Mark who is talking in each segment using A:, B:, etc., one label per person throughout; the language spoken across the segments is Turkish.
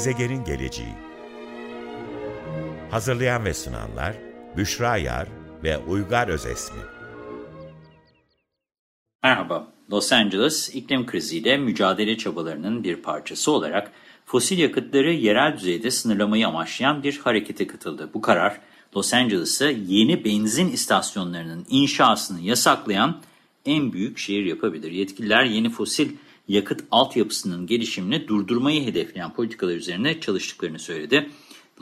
A: Gezegenin Geleceği Hazırlayan ve sunanlar Büşra Yar ve Uygar Özesmi
B: Merhaba, Los Angeles iklim kriziyle mücadele çabalarının bir parçası olarak fosil yakıtları yerel düzeyde sınırlamayı amaçlayan bir harekete katıldı. Bu karar, Los Angeles'ı yeni benzin istasyonlarının inşasını yasaklayan en büyük şehir yapabilir. Yetkililer yeni fosil yakıt altyapısının gelişimini durdurmayı hedefleyen politikalar üzerine çalıştıklarını söyledi.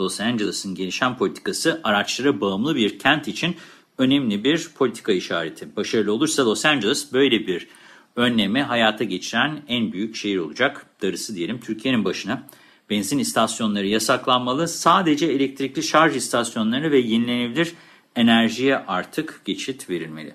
B: Los Angeles'ın gelişen politikası araçlara bağımlı bir kent için önemli bir politika işareti. Başarılı olursa Los Angeles böyle bir önlemi hayata geçiren en büyük şehir olacak. Darısı diyelim Türkiye'nin başına. Benzin istasyonları yasaklanmalı. Sadece elektrikli şarj istasyonları ve yenilenebilir enerjiye artık geçit verilmeli.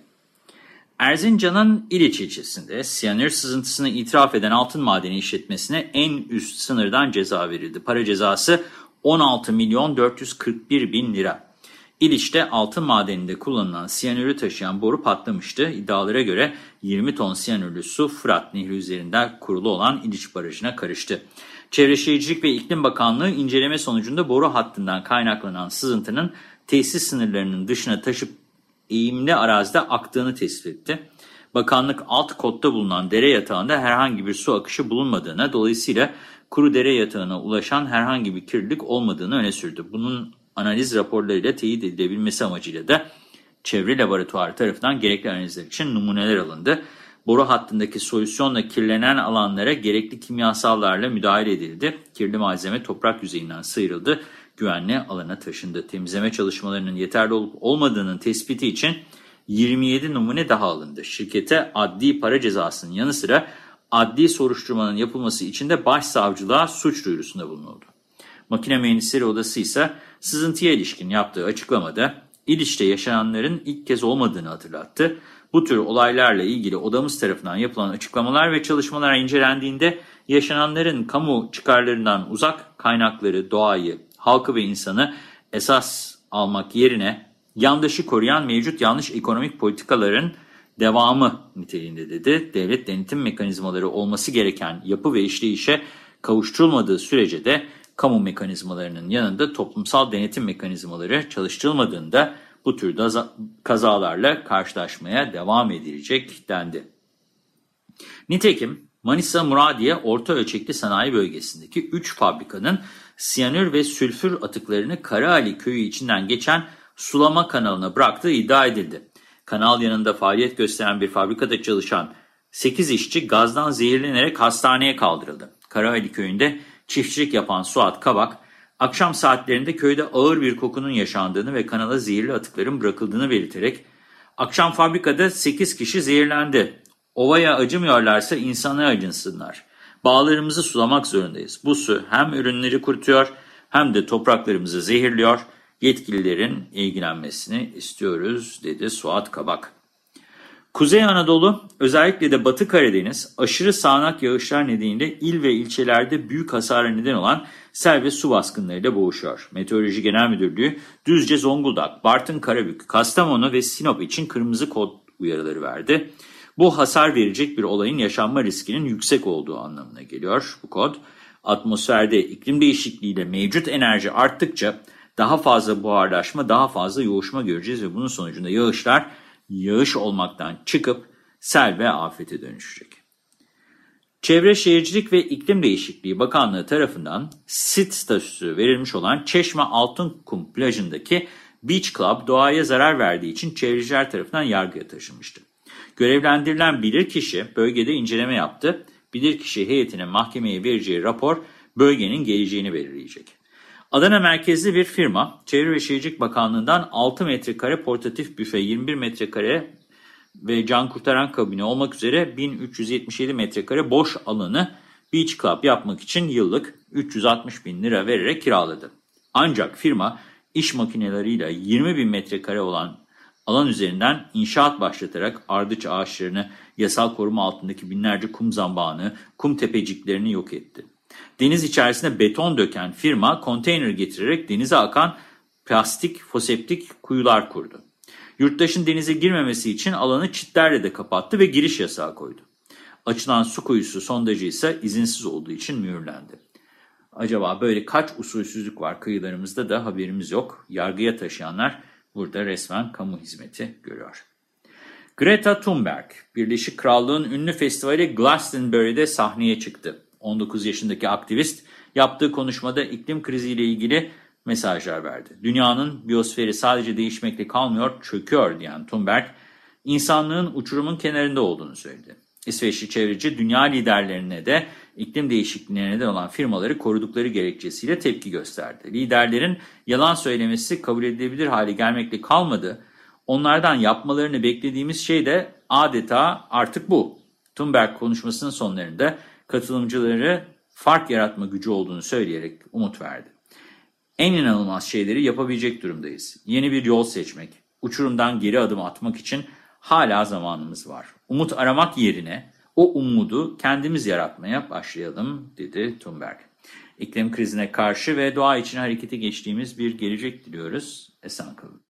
B: Erzincan'ın İliç ilçesinde siyanür sızıntısını itiraf eden altın madeni işletmesine en üst sınırdan ceza verildi. Para cezası 16 milyon 441 bin lira. İliç'te altın madeninde kullanılan siyanürü taşıyan boru patlamıştı. İddialara göre 20 ton siyanürlü su Fırat Nehri üzerinden kurulu olan İliç Barajı'na karıştı. Çevre Şehircilik ve İklim Bakanlığı inceleme sonucunda boru hattından kaynaklanan sızıntının tesis sınırlarının dışına taşıp eğimli arazide aktığını tespit etti. Bakanlık alt kotta bulunan dere yatağında herhangi bir su akışı bulunmadığına, dolayısıyla kuru dere yatağına ulaşan herhangi bir kirlilik olmadığını öne sürdü. Bunun analiz raporlarıyla teyit edilebilmesi amacıyla da çevre laboratuvarı tarafından gerekli analizler için numuneler alındı. Boru hattındaki solüsyonla kirlenen alanlara gerekli kimyasallarla müdahale edildi. Kirli malzeme toprak yüzeyinden sıyrıldı, güvenli alana taşındı. Temizleme çalışmalarının yeterli olup olmadığının tespiti için 27 numune daha alındı. Şirkete adli para cezasının yanı sıra adli soruşturmanın yapılması için de başsavcılığa suç duyurusunda bulunuldu. Makine Mühendisleri Odası ise sızıntıya ilişkin yaptığı açıklamada İliç'te yaşananların ilk kez olmadığını hatırlattı. Bu tür olaylarla ilgili odamız tarafından yapılan açıklamalar ve çalışmalar incelendiğinde yaşananların kamu çıkarlarından uzak kaynakları, doğayı, halkı ve insanı esas almak yerine yandaşı koruyan mevcut yanlış ekonomik politikaların devamı niteliğinde dedi. Devlet denetim mekanizmaları olması gereken yapı ve işleyişe kavuşturulmadığı sürece de kamu mekanizmalarının yanında toplumsal denetim mekanizmaları çalıştırılmadığında bu tür kazalarla karşılaşmaya devam edilecek dendi. Nitekim Manisa Muradiye Orta Ölçekli Sanayi Bölgesi'ndeki 3 fabrikanın siyanür ve sülfür atıklarını Karaali Köyü içinden geçen sulama kanalına bıraktığı iddia edildi. Kanal yanında faaliyet gösteren bir fabrikada çalışan 8 işçi gazdan zehirlenerek hastaneye kaldırıldı. Karaali Köyü'nde çiftçilik yapan Suat Kabak, akşam saatlerinde köyde ağır bir kokunun yaşandığını ve kanala zehirli atıkların bırakıldığını belirterek, akşam fabrikada 8 kişi zehirlendi. Ovaya acımıyorlarsa insana acınsınlar. Bağlarımızı sulamak zorundayız. Bu su hem ürünleri kurutuyor hem de topraklarımızı zehirliyor. Yetkililerin ilgilenmesini istiyoruz dedi Suat Kabak. Kuzey Anadolu, özellikle de Batı Karadeniz, aşırı sağanak yağışlar nedeniyle il ve ilçelerde büyük hasara neden olan sel ve su baskınlarıyla boğuşuyor. Meteoroloji Genel Müdürlüğü, Düzce, Zonguldak, Bartın, Karabük, Kastamonu ve Sinop için kırmızı kod uyarıları verdi. Bu hasar verecek bir olayın yaşanma riskinin yüksek olduğu anlamına geliyor bu kod. Atmosferde iklim değişikliğiyle mevcut enerji arttıkça daha fazla buharlaşma, daha fazla yoğuşma göreceğiz ve bunun sonucunda yağışlar yağış olmaktan çıkıp sel ve afete dönüşecek. Çevre Şehircilik ve İklim Değişikliği Bakanlığı tarafından sit statüsü verilmiş olan Çeşme Altınkum plajındaki Beach Club doğaya zarar verdiği için çevreciler tarafından yargıya taşınmıştı. Görevlendirilen bilirkişi bölgede inceleme yaptı. Bilirkişi heyetinin mahkemeye vereceği rapor bölgenin geleceğini belirleyecek. Adana merkezli bir firma, Çevre ve Şehircilik Bakanlığı'ndan 6 metrekare portatif büfe, 21 metrekare ve can kurtaran kabini olmak üzere 1377 metrekare boş alanı Beach Club yapmak için yıllık 360 bin lira vererek kiraladı. Ancak firma iş makineleriyle 20 bin metrekare olan alan üzerinden inşaat başlatarak ardıç ağaçlarını, yasal koruma altındaki binlerce kum zambağını, kum tepeciklerini yok etti. Deniz içerisine beton döken firma konteyner getirerek denize akan plastik foseptik kuyular kurdu. Yurttaşın denize girmemesi için alanı çitlerle de kapattı ve giriş yasağı koydu. Açılan su kuyusu sondajı ise izinsiz olduğu için mühürlendi. Acaba böyle kaç usulsüzlük var kıyılarımızda da haberimiz yok. Yargıya taşıyanlar burada resmen kamu hizmeti görüyor. Greta Thunberg, Birleşik Krallığın ünlü festivali Glastonbury'de sahneye çıktı. 19 yaşındaki aktivist yaptığı konuşmada iklim kriziyle ilgili mesajlar verdi. Dünyanın biyosferi sadece değişmekle kalmıyor, çöküyor diyen Thunberg, insanlığın uçurumun kenarında olduğunu söyledi. İsveçli çevreci dünya liderlerine de iklim değişikliğine neden olan firmaları korudukları gerekçesiyle tepki gösterdi. Liderlerin yalan söylemesi kabul edilebilir hale gelmekle kalmadı. Onlardan yapmalarını beklediğimiz şey de adeta artık bu. Thunberg konuşmasının sonlarında katılımcıları fark yaratma gücü olduğunu söyleyerek umut verdi. En inanılmaz şeyleri yapabilecek durumdayız. Yeni bir yol seçmek, uçurumdan geri adım atmak için hala zamanımız var. Umut aramak yerine o umudu kendimiz yaratmaya başlayalım dedi Thunberg. İklim krizine karşı ve doğa için harekete geçtiğimiz bir gelecek diliyoruz. Esen kalın.